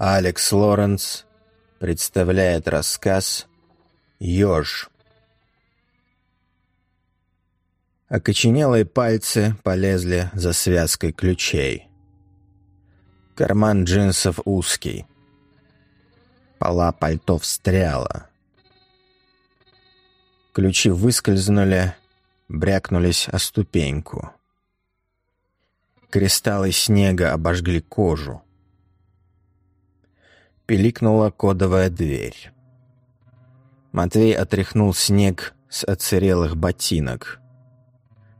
Алекс Лоренс представляет рассказ «Ёж». Окоченелые пальцы полезли за связкой ключей. Карман джинсов узкий. Пола пальто встряла. Ключи выскользнули, брякнулись о ступеньку. Кристаллы снега обожгли кожу. Пиликнула кодовая дверь. Матвей отряхнул снег с оцерелых ботинок.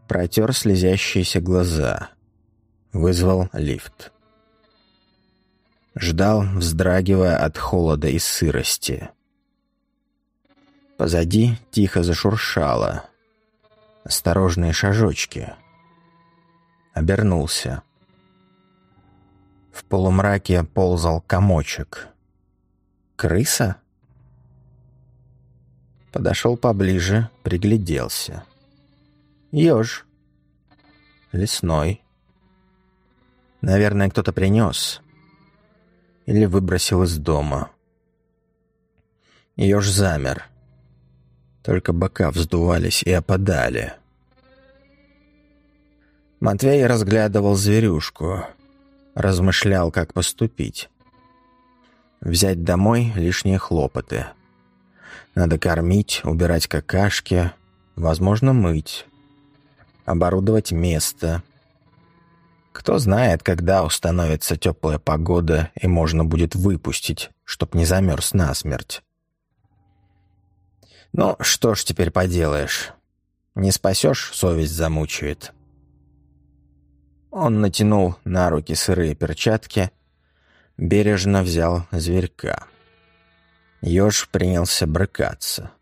Протер слезящиеся глаза. Вызвал лифт. Ждал, вздрагивая от холода и сырости. Позади тихо зашуршало. Осторожные шажочки. Обернулся. В полумраке ползал комочек. Крыса? Подошел поближе, пригляделся. Ёж. Лесной. Наверное, кто-то принес. Или выбросил из дома. Ёж замер. Только бока вздувались и опадали. Матвей разглядывал зверюшку. Размышлял, как поступить. Взять домой лишние хлопоты. Надо кормить, убирать какашки, возможно, мыть. Оборудовать место. Кто знает, когда установится теплая погода и можно будет выпустить, чтоб не замерз насмерть. Ну, что ж теперь поделаешь. Не спасешь, совесть замучает. Он натянул на руки сырые перчатки бережно взял зверька. Ёж принялся брыкаться.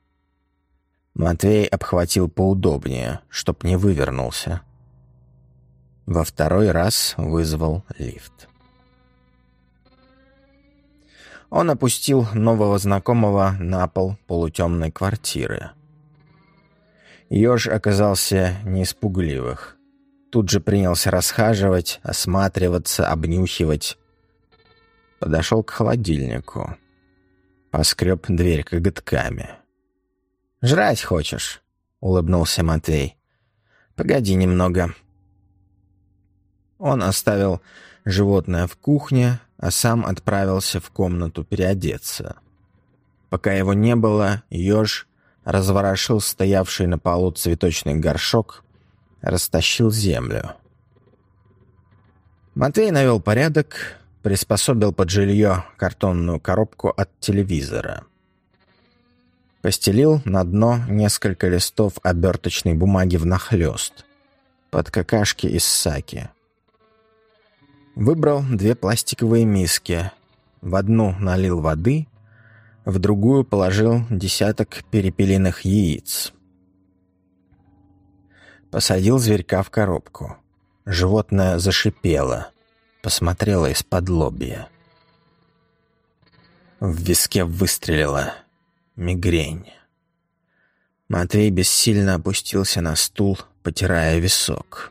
Матвей обхватил поудобнее, чтоб не вывернулся. Во второй раз вызвал лифт. Он опустил нового знакомого на пол полутемной квартиры. Ёж оказался не испугливых. Тут же принялся расхаживать, осматриваться, обнюхивать. Подошел к холодильнику. Поскреб дверь коготками. «Жрать хочешь?» — улыбнулся Матвей. «Погоди немного». Он оставил животное в кухне, а сам отправился в комнату переодеться. Пока его не было, еж разворошил стоявший на полу цветочный горшок, растащил землю. Матвей навел порядок, приспособил под жилье картонную коробку от телевизора. Постелил на дно несколько листов оберточной бумаги внахлёст, под какашки из саки. Выбрал две пластиковые миски. В одну налил воды, в другую положил десяток перепелиных яиц. Посадил зверька в коробку. Животное зашипело посмотрела из-под лобья. В виске выстрелила мигрень. Матвей бессильно опустился на стул, потирая висок.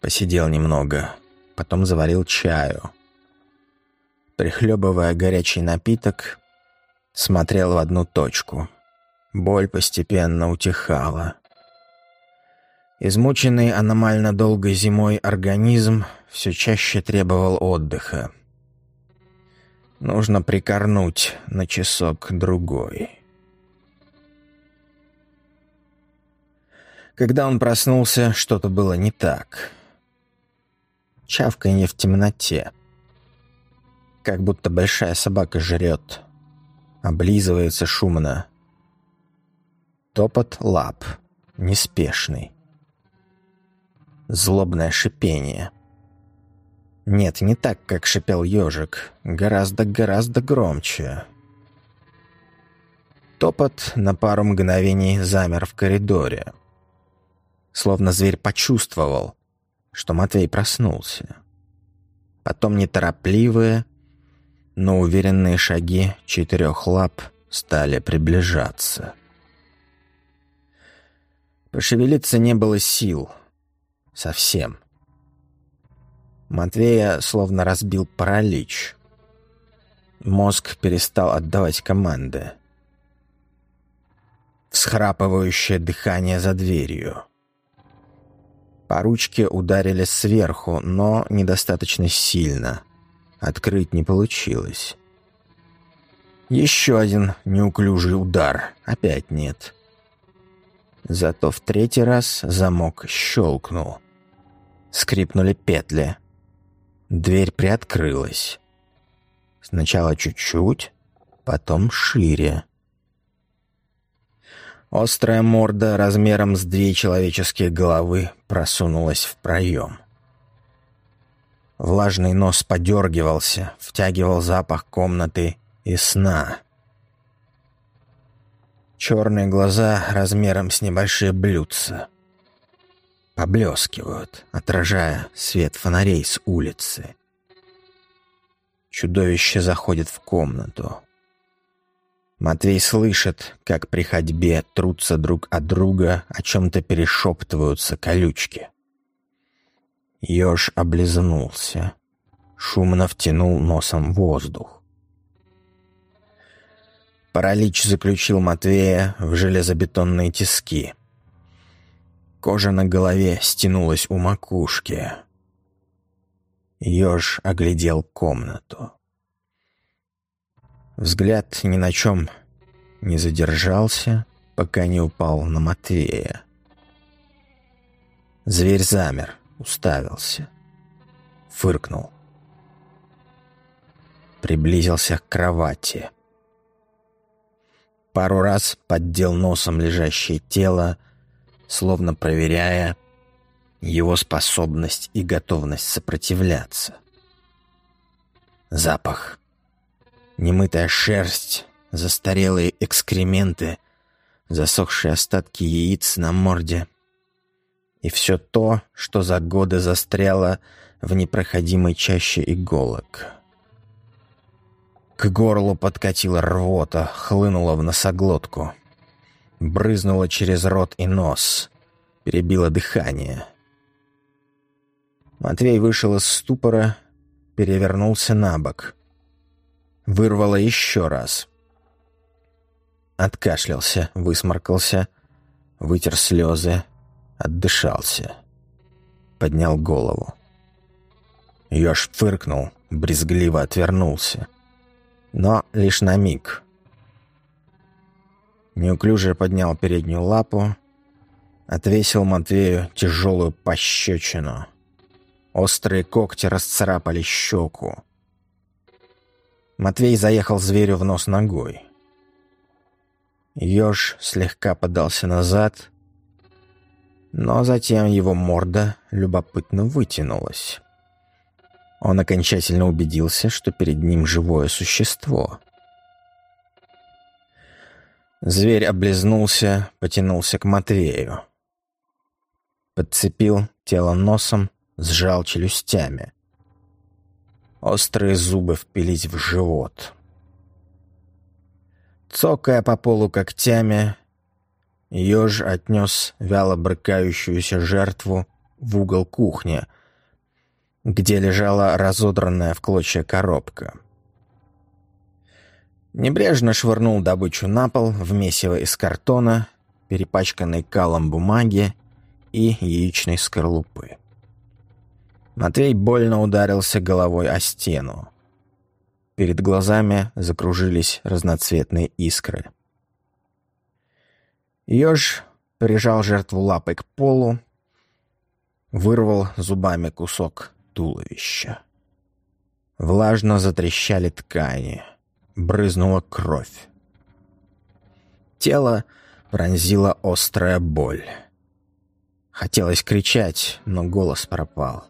Посидел немного, потом заварил чаю. Прихлебывая горячий напиток, смотрел в одну точку. Боль постепенно утихала. Измученный аномально долгой зимой организм все чаще требовал отдыха. Нужно прикорнуть на часок-другой. Когда он проснулся, что-то было не так. Чавканье в темноте. Как будто большая собака жрет. Облизывается шумно. Топот лап. Неспешный злобное шипение. Нет, не так, как шипел ежик. Гораздо-гораздо громче. Топот на пару мгновений замер в коридоре. Словно зверь почувствовал, что Матвей проснулся. Потом неторопливые, но уверенные шаги четырех лап стали приближаться. Пошевелиться не было сил — Совсем. Матвея словно разбил паралич. Мозг перестал отдавать команды. Всхрапывающее дыхание за дверью. По ручке ударили сверху, но недостаточно сильно. Открыть не получилось. Еще один неуклюжий удар. Опять нет. Зато в третий раз замок щелкнул. Скрипнули петли. Дверь приоткрылась. Сначала чуть-чуть, потом шире. Острая морда размером с две человеческие головы просунулась в проем. Влажный нос подергивался, втягивал запах комнаты и сна. Черные глаза размером с небольшие блюдца поблескивают, отражая свет фонарей с улицы. Чудовище заходит в комнату. Матвей слышит, как при ходьбе трутся друг от друга, о чем-то перешептываются колючки. Еж облизнулся, шумно втянул носом воздух. Паралич заключил Матвея в железобетонные тиски. Кожа на голове стянулась у макушки. Ёж оглядел комнату. Взгляд ни на чем не задержался, пока не упал на Матвея. Зверь замер, уставился, фыркнул. Приблизился к кровати. Пару раз поддел носом лежащее тело, словно проверяя, его способность и готовность сопротивляться. Запах. Немытая шерсть, застарелые экскременты, засохшие остатки яиц на морде. И все то, что за годы застряло в непроходимой чаще иголок. К горлу подкатила рвота, хлынула в носоглотку. Брызнула через рот и нос, перебила дыхание — Матвей вышел из ступора, перевернулся на бок. Вырвало еще раз. Откашлялся, высморкался, вытер слезы, отдышался. Поднял голову. Ёж фыркнул, брезгливо отвернулся. Но лишь на миг. Неуклюже поднял переднюю лапу, отвесил Матвею тяжелую пощечину — Острые когти расцарапали щеку. Матвей заехал зверю в нос ногой. Ёж слегка подался назад, но затем его морда любопытно вытянулась. Он окончательно убедился, что перед ним живое существо. Зверь облизнулся, потянулся к Матвею. Подцепил тело носом, сжал челюстями. Острые зубы впились в живот. Цокая по полу когтями, еж отнес вяло брыкающуюся жертву в угол кухни, где лежала разодранная в клочья коробка. Небрежно швырнул добычу на пол в месиво из картона, перепачканной калом бумаги и яичной скорлупы. Матвей больно ударился головой о стену. Перед глазами закружились разноцветные искры. Ёж прижал жертву лапой к полу, вырвал зубами кусок туловища. Влажно затрещали ткани, брызнула кровь. Тело пронзила острая боль. Хотелось кричать, но голос пропал.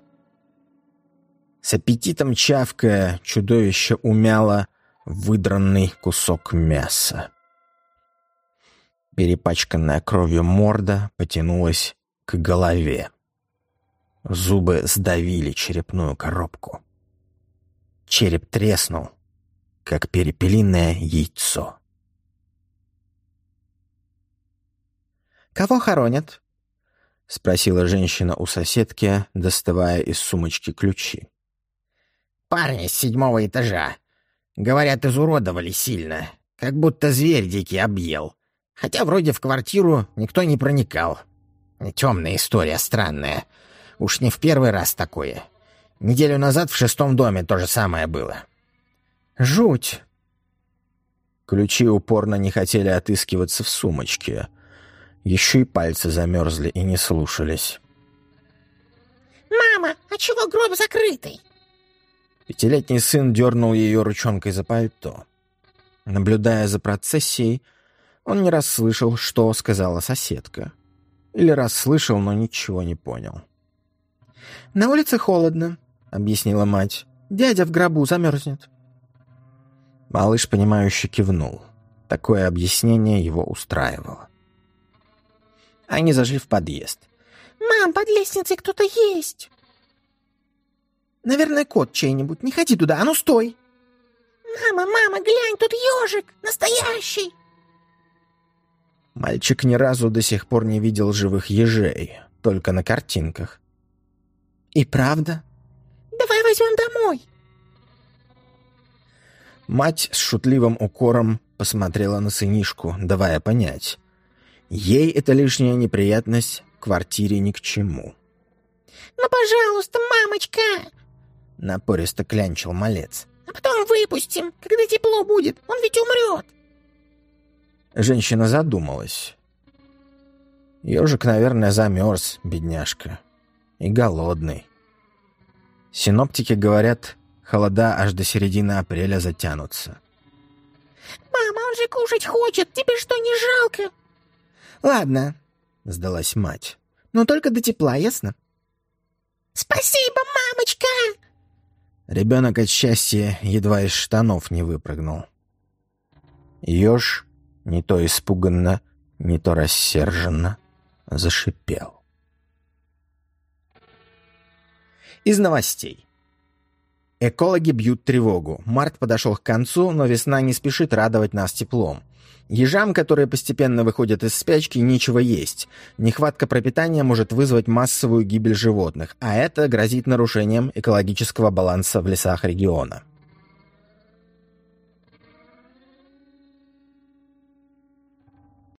С аппетитом чавкая, чудовище умяло выдранный кусок мяса. Перепачканная кровью морда потянулась к голове. Зубы сдавили черепную коробку. Череп треснул, как перепелиное яйцо. «Кого хоронят?» — спросила женщина у соседки, доставая из сумочки ключи. Парни с седьмого этажа. Говорят, изуродовали сильно, как будто зверь дикий объел. Хотя вроде в квартиру никто не проникал. Темная история, странная. Уж не в первый раз такое. Неделю назад в шестом доме то же самое было. Жуть. Ключи упорно не хотели отыскиваться в сумочке. Еще и пальцы замерзли и не слушались. «Мама, а чего гроб закрытый?» Пятилетний сын дернул ее ручонкой за пальто. Наблюдая за процессией, он не расслышал, что сказала соседка. Или расслышал, но ничего не понял. «На улице холодно», — объяснила мать. «Дядя в гробу замерзнет». Малыш, понимающе кивнул. Такое объяснение его устраивало. Они зашли в подъезд. «Мам, под лестницей кто-то есть!» «Наверное, кот чей-нибудь. Не ходи туда, а ну стой!» «Мама, мама, глянь, тут ежик! Настоящий!» Мальчик ни разу до сих пор не видел живых ежей, только на картинках. «И правда?» «Давай возьмем домой!» Мать с шутливым укором посмотрела на сынишку, давая понять. Ей эта лишняя неприятность в квартире ни к чему. «Ну, пожалуйста, мамочка!» Напористо клянчил малец. «А потом выпустим, когда тепло будет, он ведь умрет!» Женщина задумалась. Ежик, наверное, замерз, бедняжка. И голодный. Синоптики говорят, холода аж до середины апреля затянутся. «Мама, он же кушать хочет, тебе что, не жалко?» «Ладно», — сдалась мать. «Но только до тепла, ясно?» «Спасибо, мамочка!» Ребенок от счастья едва из штанов не выпрыгнул. Еж не то испуганно, не то рассерженно зашипел. Из новостей. Экологи бьют тревогу. Март подошел к концу, но весна не спешит радовать нас теплом. Ежам, которые постепенно выходят из спячки, нечего есть. Нехватка пропитания может вызвать массовую гибель животных, а это грозит нарушением экологического баланса в лесах региона.